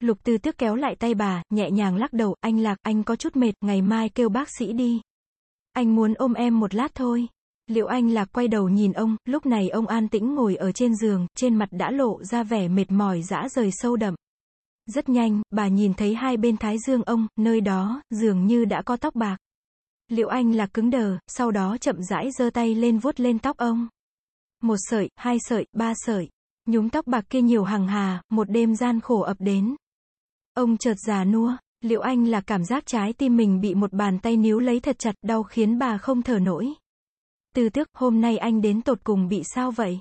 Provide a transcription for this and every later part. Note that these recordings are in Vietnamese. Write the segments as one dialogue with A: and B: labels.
A: Lục tư tước kéo lại tay bà, nhẹ nhàng lắc đầu, anh Lạc, anh có chút mệt, ngày mai kêu bác sĩ đi. Anh muốn ôm em một lát thôi. Liệu anh Lạc quay đầu nhìn ông, lúc này ông an tĩnh ngồi ở trên giường, trên mặt đã lộ ra vẻ mệt mỏi dã rời sâu đậm. Rất nhanh, bà nhìn thấy hai bên thái dương ông, nơi đó, dường như đã có tóc bạc. Liệu anh Lạc cứng đờ, sau đó chậm rãi giơ tay lên vuốt lên tóc ông. Một sợi, hai sợi, ba sợi. Nhúm tóc bạc kia nhiều hàng hà, một đêm gian khổ ập đến. Ông chợt già nua, liệu anh là cảm giác trái tim mình bị một bàn tay níu lấy thật chặt, đau khiến bà không thở nổi. Từ tước, hôm nay anh đến tột cùng bị sao vậy?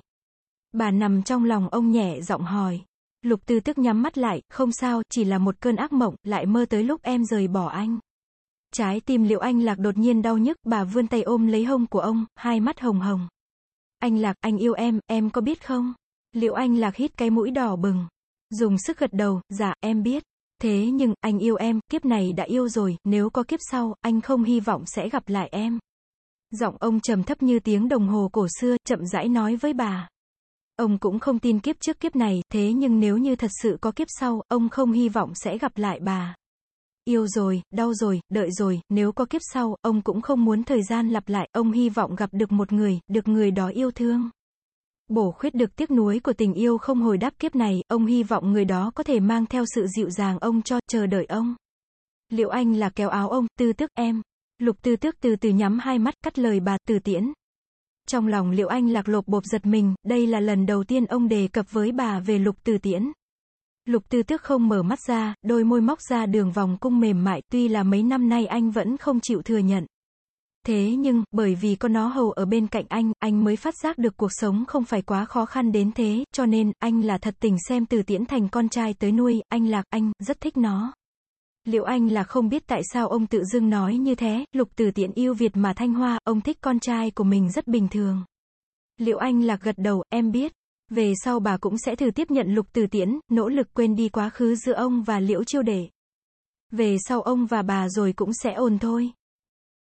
A: Bà nằm trong lòng ông nhẹ giọng hỏi. Lục tư tức nhắm mắt lại, không sao, chỉ là một cơn ác mộng, lại mơ tới lúc em rời bỏ anh. Trái tim liệu anh lạc đột nhiên đau nhức, bà vươn tay ôm lấy hông của ông, hai mắt hồng hồng. Anh lạc, anh yêu em, em có biết không? Liệu anh lạc hít cái mũi đỏ bừng. Dùng sức gật đầu, dạ, em biết. Thế nhưng, anh yêu em, kiếp này đã yêu rồi, nếu có kiếp sau, anh không hy vọng sẽ gặp lại em. Giọng ông trầm thấp như tiếng đồng hồ cổ xưa, chậm rãi nói với bà. Ông cũng không tin kiếp trước kiếp này, thế nhưng nếu như thật sự có kiếp sau, ông không hy vọng sẽ gặp lại bà. Yêu rồi, đau rồi, đợi rồi, nếu có kiếp sau, ông cũng không muốn thời gian lặp lại, ông hy vọng gặp được một người, được người đó yêu thương. Bổ khuyết được tiếc nuối của tình yêu không hồi đáp kiếp này, ông hy vọng người đó có thể mang theo sự dịu dàng ông cho, chờ đợi ông. Liệu anh là kéo áo ông, tư tức em. Lục tư tước từ từ nhắm hai mắt, cắt lời bà, từ tiễn. Trong lòng liệu anh lạc lộp bộp giật mình, đây là lần đầu tiên ông đề cập với bà về lục từ tiễn. Lục tư tước không mở mắt ra, đôi môi móc ra đường vòng cung mềm mại, tuy là mấy năm nay anh vẫn không chịu thừa nhận. Thế nhưng, bởi vì có nó hầu ở bên cạnh anh, anh mới phát giác được cuộc sống không phải quá khó khăn đến thế, cho nên, anh là thật tình xem từ tiễn thành con trai tới nuôi, anh lạc, anh, rất thích nó. Liệu anh là không biết tại sao ông tự dưng nói như thế, lục Từ tiện yêu Việt mà thanh hoa, ông thích con trai của mình rất bình thường. Liệu anh lạc gật đầu, em biết. Về sau bà cũng sẽ thử tiếp nhận lục Từ tiễn, nỗ lực quên đi quá khứ giữa ông và liễu chiêu đệ. Về sau ông và bà rồi cũng sẽ ổn thôi.